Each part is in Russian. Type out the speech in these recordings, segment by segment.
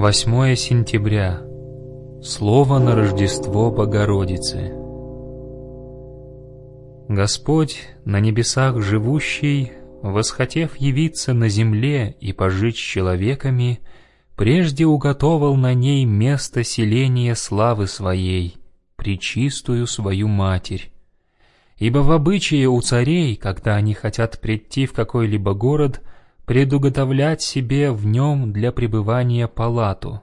8 сентября. Слово на Рождество Богородицы. Господь, на небесах живущий, восхотев явиться на земле и пожить с человеками, прежде уготовал на ней место селения славы своей, причистую свою Матерь. Ибо в обычае у царей, когда они хотят прийти в какой-либо город, предуготовлять себе в нем для пребывания палату.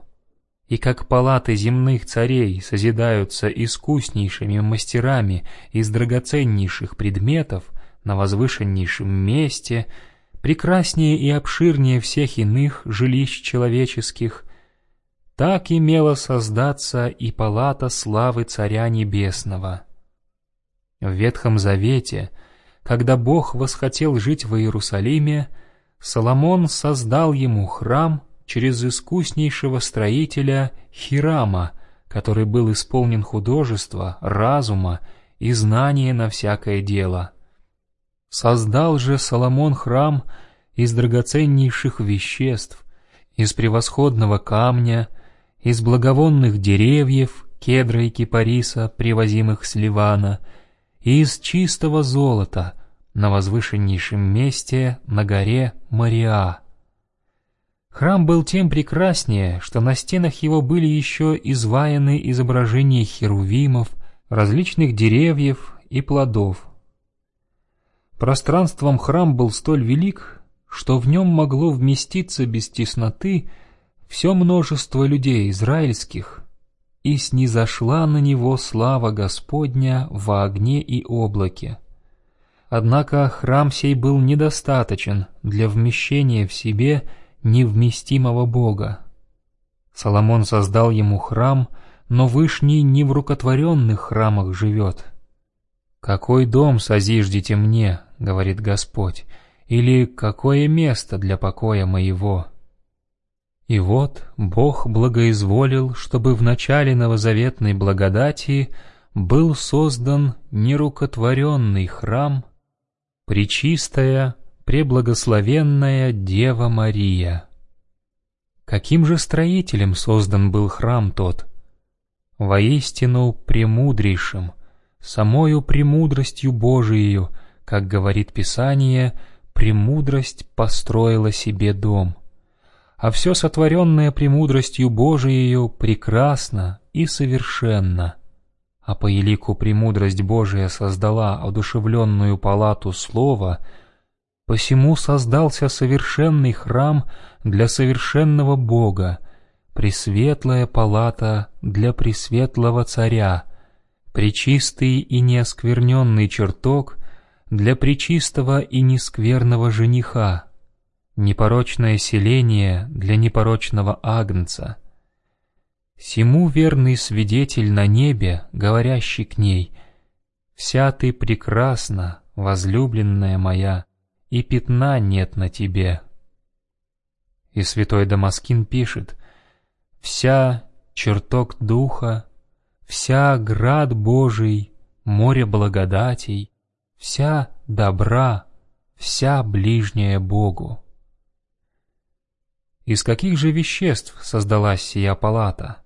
И как палаты земных царей созидаются искуснейшими мастерами из драгоценнейших предметов на возвышеннейшем месте, прекраснее и обширнее всех иных жилищ человеческих, так имела создаться и палата славы Царя Небесного. В Ветхом Завете, когда Бог восхотел жить в Иерусалиме, Соломон создал ему храм через искуснейшего строителя Хирама, который был исполнен художества, разума и знания на всякое дело. Создал же Соломон храм из драгоценнейших веществ, из превосходного камня, из благовонных деревьев, кедра и кипариса, привозимых с Ливана, и из чистого золота — на возвышеннейшем месте на горе Мариа. Храм был тем прекраснее, что на стенах его были еще изваяны изображения херувимов, различных деревьев и плодов. Пространством храм был столь велик, что в нем могло вместиться без тесноты все множество людей израильских, и снизошла на него слава Господня во огне и облаке. Однако храм сей был недостаточен для вмещения в себе невместимого Бога. Соломон создал ему храм, но Вышний не в рукотворенных храмах живет. «Какой дом созиждете мне, — говорит Господь, — или какое место для покоя моего?» И вот Бог благоизволил, чтобы в начале новозаветной благодати был создан нерукотворенный храм — Пречистая, преблагословенная Дева Мария. Каким же строителем создан был храм тот? Воистину премудрейшим, самою премудростью Божией, как говорит Писание, премудрость построила себе дом. А все сотворенное премудростью Божией прекрасно и совершенно — а по елику премудрость Божия создала одушевленную палату слова, посему создался совершенный храм для совершенного Бога, пресветлая палата для пресветлого царя, пречистый и неоскверненный чертог для пречистого и нескверного жениха, непорочное селение для непорочного агнца — Сему верный свидетель на небе, говорящий к ней, «Вся ты прекрасна, возлюбленная моя, и пятна нет на тебе». И святой Дамаскин пишет, «Вся чертог духа, вся град Божий, море благодатей, вся добра, вся ближняя Богу». Из каких же веществ создалась сия палата?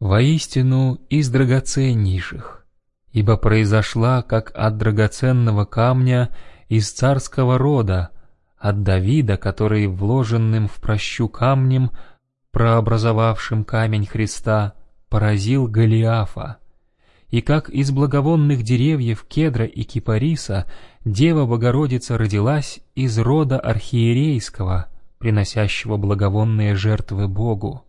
Воистину из драгоценнейших, ибо произошла как от драгоценного камня из царского рода, от Давида, который вложенным в прощу камнем, прообразовавшим камень Христа, поразил Голиафа, и как из благовонных деревьев кедра и кипариса Дева Богородица родилась из рода архиерейского, приносящего благовонные жертвы Богу.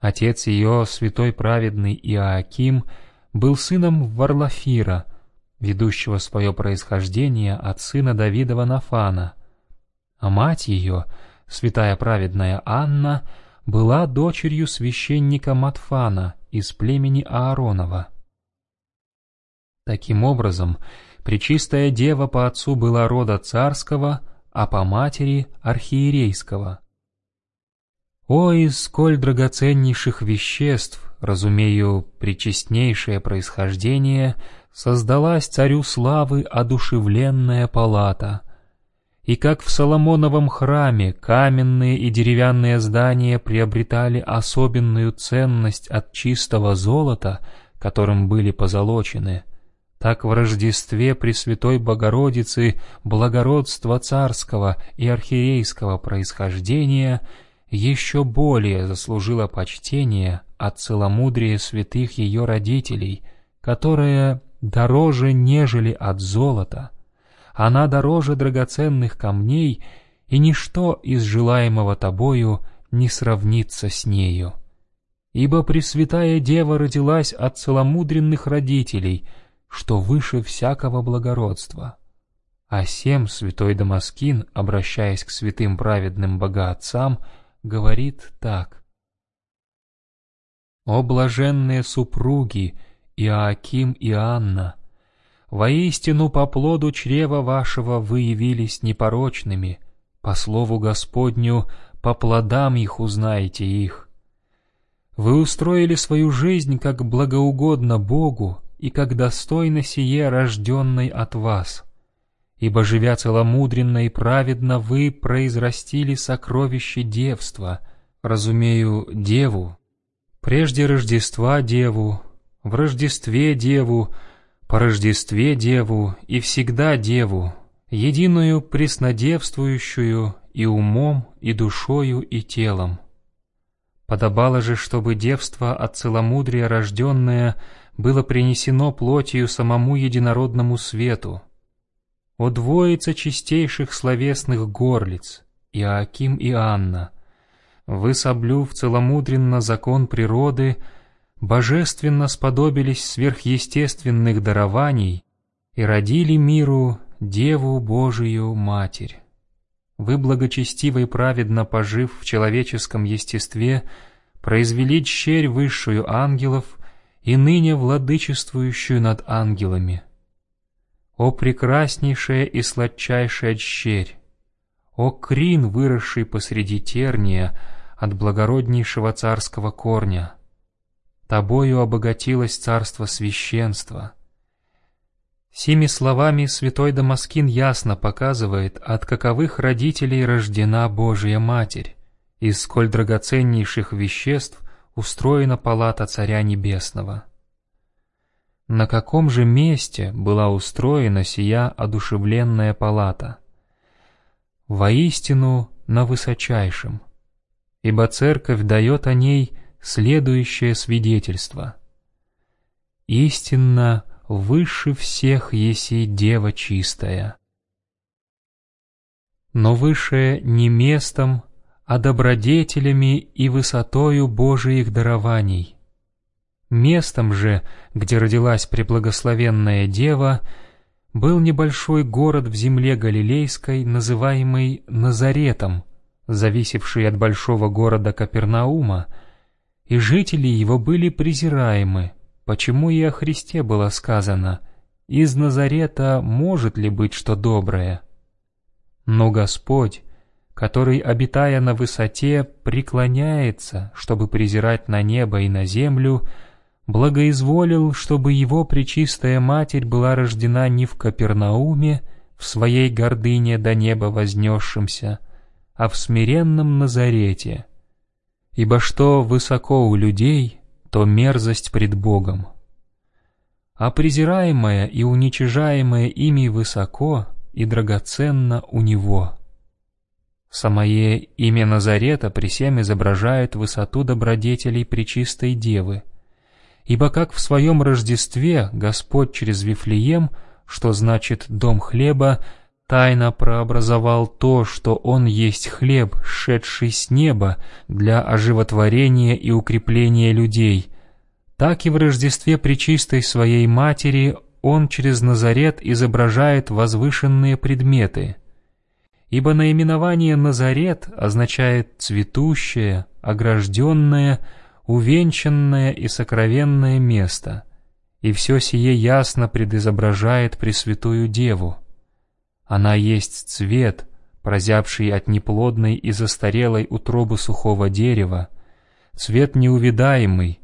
Отец ее, святой праведный Иоаким, был сыном Варлафира, ведущего свое происхождение от сына Давидова Нафана, а мать ее, святая праведная Анна, была дочерью священника Матфана из племени Ааронова. Таким образом, Пречистая Дева по отцу была рода царского, а по матери — архиерейского — о, из сколь драгоценнейших веществ, разумею, причестнейшее происхождение, создалась царю славы одушевленная палата. И как в Соломоновом храме каменные и деревянные здания приобретали особенную ценность от чистого золота, которым были позолочены, так в Рождестве Пресвятой Богородицы благородство царского и архиерейского происхождения еще более заслужило почтение от целомудрия святых ее родителей, которое дороже, нежели от золота. Она дороже драгоценных камней, и ничто из желаемого тобою не сравнится с нею. Ибо Пресвятая Дева родилась от целомудренных родителей — что выше всякого благородства. О сем святой Дамаскин, обращаясь к святым праведным богоотцам, говорит так. «О блаженные супруги Иоаким и Анна! Воистину по плоду чрева вашего вы явились непорочными, по слову Господню, по плодам их узнаете их. Вы устроили свою жизнь как благоугодно Богу, и как достойно сие рожденной от вас. Ибо, живя целомудренно и праведно, вы произрастили сокровище девства, разумею, деву, прежде Рождества деву, в Рождестве деву, по Рождестве деву и всегда деву, единую преснодевствующую и умом, и душою, и телом. Подобало же, чтобы девство от целомудрия рожденное — было принесено плотью самому единородному свету. О двоица чистейших словесных горлиц, Иоаким и Анна, вы, соблюв целомудренно закон природы, божественно сподобились сверхъестественных дарований и родили миру Деву Божию Матерь. Вы, благочестиво и праведно пожив в человеческом естестве, произвели черь высшую ангелов и ныне владычествующую над ангелами. О прекраснейшая и сладчайшая дщерь! О крин, выросший посреди терния от благороднейшего царского корня! Тобою обогатилось царство священства. Сими словами святой Дамаскин ясно показывает, от каковых родителей рождена Божья Матерь, из сколь драгоценнейших веществ устроена палата Царя Небесного. На каком же месте была устроена сия одушевленная палата? Воистину на высочайшем, ибо Церковь дает о ней следующее свидетельство. «Истинно выше всех еси Дева чистая». Но выше не местом, а добродетелями и высотою Божиих дарований. Местом же, где родилась преблагословенная Дева, был небольшой город в земле Галилейской, называемый Назаретом, зависевший от большого города Капернаума, и жители его были презираемы, почему и о Христе было сказано «Из Назарета может ли быть что доброе?» Но Господь, который, обитая на высоте, преклоняется, чтобы презирать на небо и на землю, благоизволил, чтобы его пречистая Матерь была рождена не в Капернауме, в своей гордыне до неба вознесшемся, а в смиренном Назарете. Ибо что высоко у людей, то мерзость пред Богом. А презираемая и уничижаемая ими высоко и драгоценно у Него. Самое имя Назарета при всем изображает высоту добродетелей Пречистой Девы. Ибо как в своем Рождестве Господь через Вифлеем, что значит «дом хлеба», тайно прообразовал то, что Он есть хлеб, шедший с неба для оживотворения и укрепления людей, так и в Рождестве Пречистой Своей Матери Он через Назарет изображает возвышенные предметы — ибо наименование «Назарет» означает «цветущее», «огражденное», «увенчанное» и «сокровенное место», и все сие ясно предизображает Пресвятую Деву. Она есть цвет, прозявший от неплодной и застарелой утробы сухого дерева, цвет неувидаемый,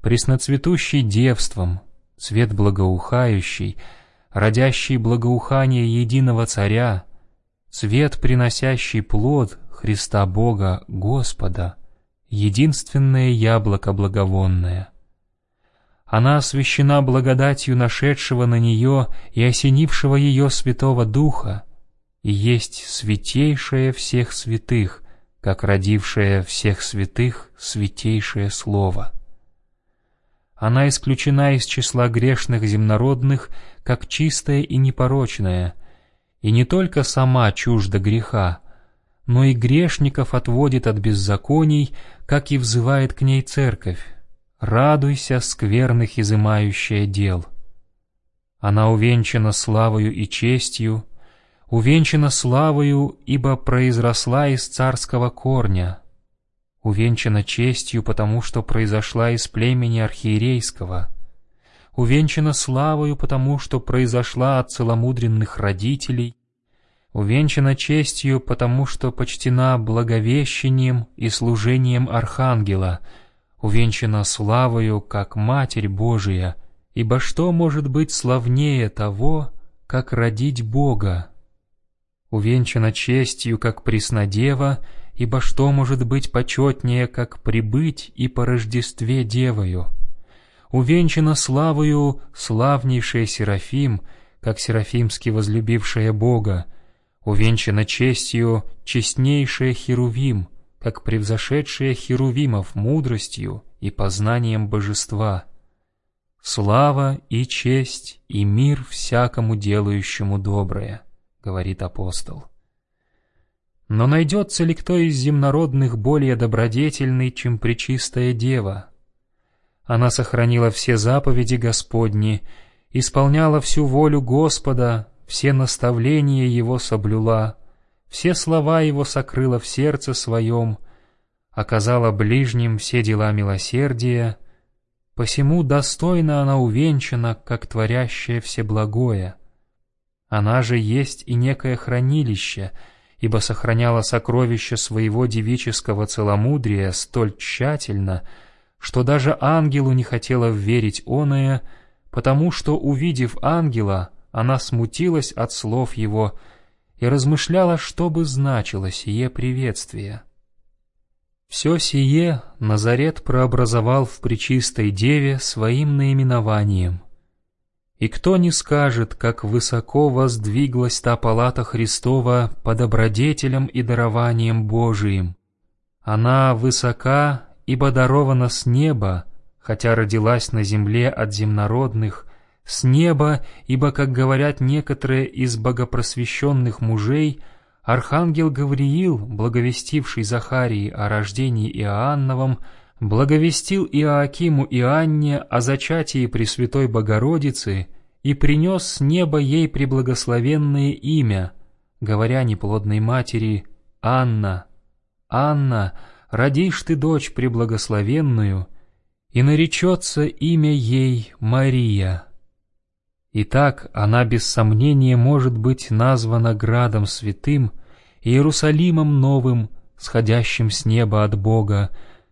пресноцветущий девством, цвет благоухающий, родящий благоухание единого царя, цвет, приносящий плод Христа Бога Господа, единственное яблоко благовонное. Она освящена благодатью нашедшего на нее и осенившего ее Святого Духа, и есть святейшее всех святых, как родившее всех святых святейшее Слово. Она исключена из числа грешных земнородных, как чистая и непорочная, и не только сама чужда греха, но и грешников отводит от беззаконий, как и взывает к ней церковь. «Радуйся, скверных изымающая дел». Она увенчана славою и честью, увенчана славою, ибо произросла из царского корня, увенчана честью, потому что произошла из племени архиерейского, увенчана славою, потому что произошла от целомудренных родителей, увенчана честью, потому что почтена благовещением и служением архангела, увенчана славою, как Матерь Божия, ибо что может быть славнее того, как родить Бога? Увенчана честью, как Преснодева, ибо что может быть почетнее, как прибыть и по Рождестве Девою? Увенчана славою славнейшая Серафим, как Серафимски возлюбившая Бога, увенчана честью честнейшая Херувим, как превзошедшая Херувимов мудростью и познанием божества. Слава и честь и мир всякому делающему доброе, говорит апостол. Но найдется ли кто из земнородных более добродетельный, чем Пречистая Дева? Она сохранила все заповеди Господни, исполняла всю волю Господа, все наставления Его соблюла, все слова Его сокрыла в сердце своем, оказала ближним все дела милосердия, посему достойно она увенчана, как творящая всеблагое. Она же есть и некое хранилище — ибо сохраняла сокровища своего девического целомудрия столь тщательно, что даже ангелу не хотела верить оное, потому что, увидев ангела, она смутилась от слов его и размышляла, что бы значило сие приветствие. Все сие Назарет прообразовал в Пречистой Деве своим наименованием, и кто не скажет, как высоко воздвиглась та палата Христова по добродетелям и дарованиям Божиим. Она высока, ибо дарована с неба, хотя родилась на земле от земнородных, с неба, ибо, как говорят некоторые из богопросвященных мужей, Архангел Гавриил, благовестивший Захарии о рождении Иоанновом, благовестил Иоакиму и Анне о зачатии Пресвятой Богородицы и принес с неба ей преблагословенное имя, говоря неплодной матери «Анна, Анна, родишь ты дочь преблагословенную, и наречется имя ей Мария». Итак, она без сомнения может быть названа градом святым, Иерусалимом новым, сходящим с неба от Бога,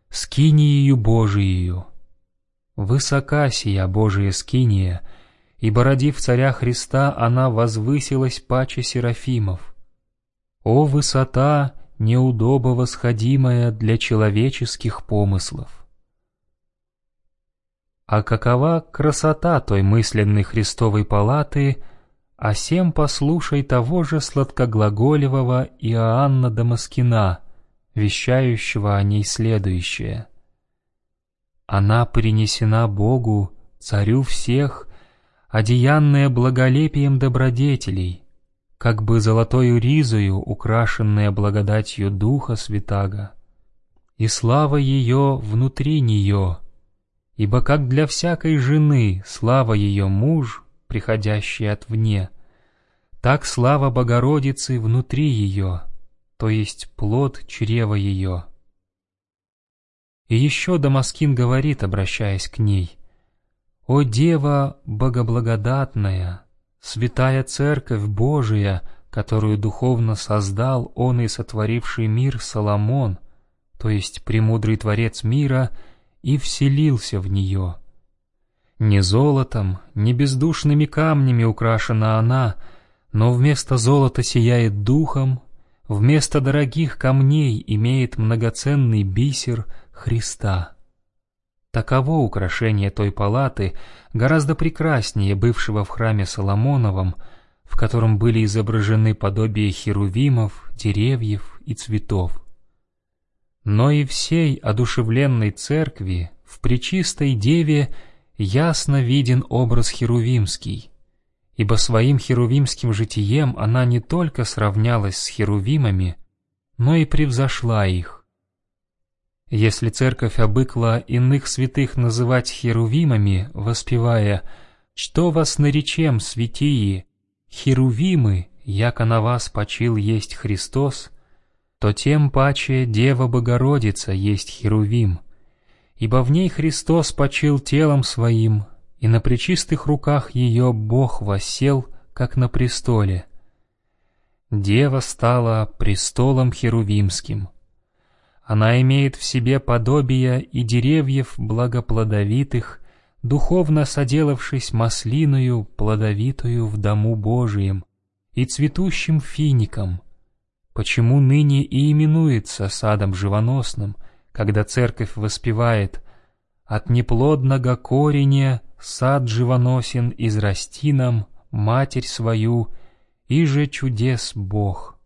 скиниею Божиею. Высока сия Божия скиния, ибо родив царя Христа, она возвысилась паче серафимов. О высота, неудобо восходимая для человеческих помыслов! А какова красота той мысленной Христовой палаты, а сем послушай того же сладкоглаголевого Иоанна Дамаскина — вещающего о ней следующее. «Она принесена Богу, Царю всех, одеянная благолепием добродетелей, как бы золотою ризою, украшенная благодатью Духа Святаго, и слава ее внутри нее, ибо как для всякой жены слава ее муж, приходящий отвне, так слава Богородицы внутри ее» то есть плод чрева ее. И еще Дамаскин говорит, обращаясь к ней, «О Дева Богоблагодатная, святая Церковь Божия, которую духовно создал Он и сотворивший мир Соломон, то есть премудрый Творец мира, и вселился в нее. Не золотом, не бездушными камнями украшена она, Но вместо золота сияет духом, вместо дорогих камней имеет многоценный бисер Христа. Таково украшение той палаты, гораздо прекраснее бывшего в храме Соломоновом, в котором были изображены подобие херувимов, деревьев и цветов. Но и всей одушевленной церкви в Пречистой Деве ясно виден образ херувимский, ибо своим херувимским житием она не только сравнялась с херувимами, но и превзошла их. Если церковь обыкла иных святых называть херувимами, воспевая «Что вас наречем, святии? Херувимы, яко на вас почил есть Христос», то тем паче Дева Богородица есть Херувим, ибо в ней Христос почил телом своим, и на пречистых руках ее Бог воссел, как на престоле. Дева стала престолом Херувимским. Она имеет в себе подобие и деревьев благоплодовитых, духовно соделавшись маслиною, плодовитую в дому Божием, и цветущим фиником, почему ныне и именуется садом живоносным, когда церковь воспевает «От неплодного кореня сад живоносен израсти нам, матерь свою, и же чудес Бог».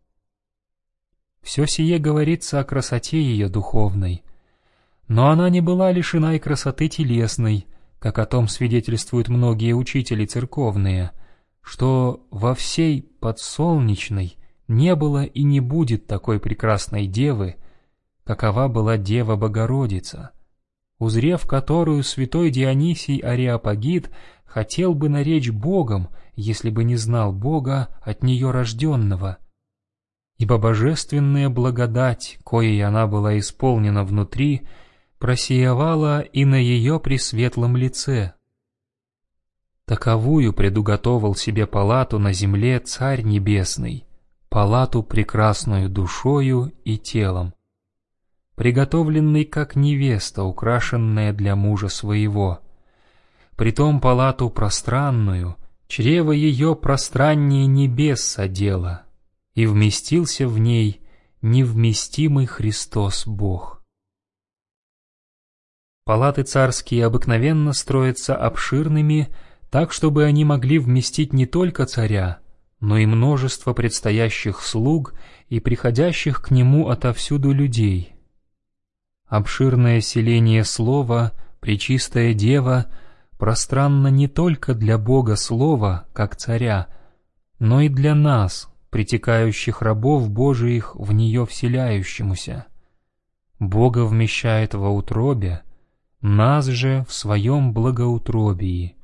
Все сие говорится о красоте ее духовной, но она не была лишена и красоты телесной, как о том свидетельствуют многие учители церковные, что во всей подсолнечной не было и не будет такой прекрасной девы, какова была Дева Богородица, узрев которую святой Дионисий Ариапагит хотел бы наречь Богом, если бы не знал Бога от нее рожденного. Ибо божественная благодать, коей она была исполнена внутри, просиявала и на ее пресветлом лице. Таковую предуготовал себе палату на земле Царь Небесный, палату прекрасную душою и телом, приготовленный как невеста, украшенная для мужа своего. Притом палату пространную, чрево ее пространнее небес содела, и вместился в ней невместимый Христос Бог. Палаты царские обыкновенно строятся обширными, так, чтобы они могли вместить не только царя, но и множество предстоящих слуг и приходящих к нему отовсюду людей. Обширное селение слова, Пречистая Дева, пространно не только для Бога Слова, как царя, но и для нас, притекающих рабов Божиих в нее вселяющемуся. Бога вмещает во утробе, нас же в своем благоутробии.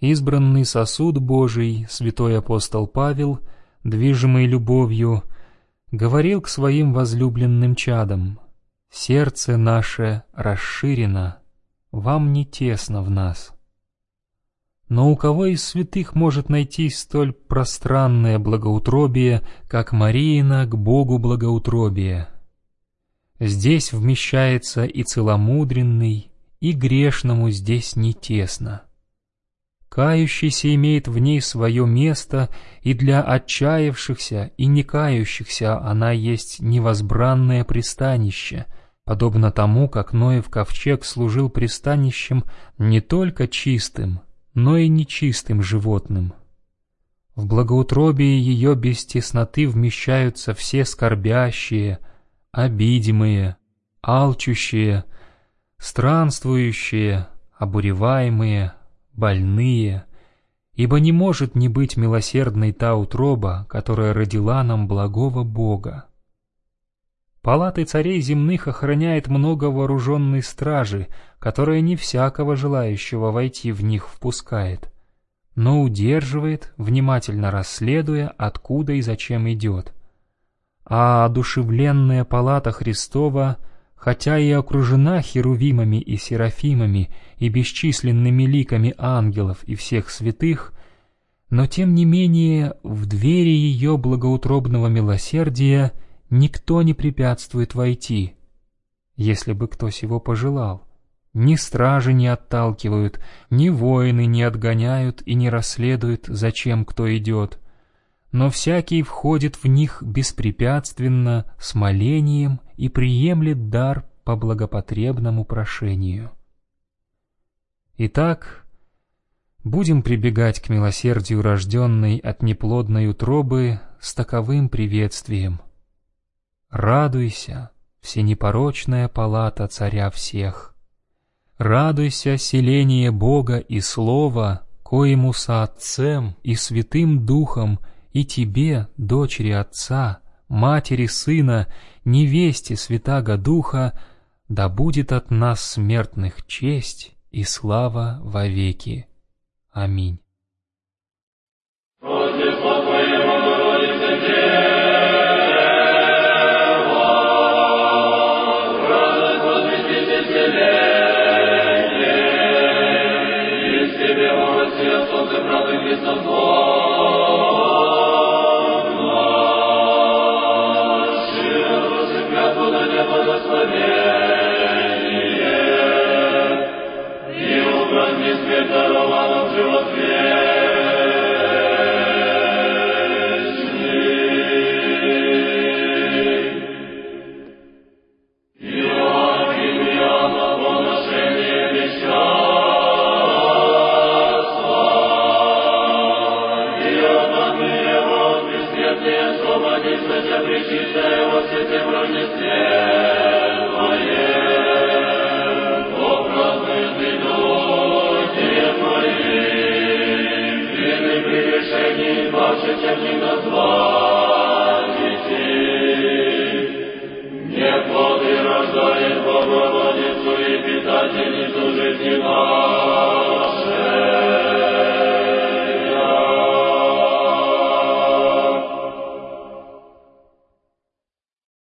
Избранный сосуд Божий, святой апостол Павел, движимый любовью, говорил к своим возлюбленным чадам, «Сердце наше расширено, вам не тесно в нас». Но у кого из святых может найти столь пространное благоутробие, как Мариина к Богу благоутробие? Здесь вмещается и целомудренный, и грешному здесь не тесно. Кающийся имеет в ней свое место, и для отчаявшихся и не кающихся она есть невозбранное пристанище, подобно тому, как Ноев ковчег служил пристанищем не только чистым, но и нечистым животным. В благоутробии ее без тесноты вмещаются все скорбящие, обидимые, алчущие, странствующие, обуреваемые, больные, ибо не может не быть милосердной та утроба, которая родила нам благого Бога. Палаты царей земных охраняет много вооруженной стражи, которая не всякого желающего войти в них впускает, но удерживает, внимательно расследуя, откуда и зачем идет. А одушевленная палата Христова — хотя и окружена херувимами и серафимами и бесчисленными ликами ангелов и всех святых, но тем не менее в двери ее благоутробного милосердия никто не препятствует войти, если бы кто сего пожелал. Ни стражи не отталкивают, ни воины не отгоняют и не расследуют, зачем кто идет. Но всякий входит в них беспрепятственно, с молением и приемлет дар по благопотребному прошению. Итак, будем прибегать к милосердию рожденной от неплодной утробы с таковым приветствием. Радуйся, всенепорочная палата царя всех. Радуйся, селение Бога и Слова, коему со Отцем и Святым Духом и тебе, дочери Отца, матери Сына, невесте Святаго Духа, да будет от нас смертных честь и слава вовеки. Аминь.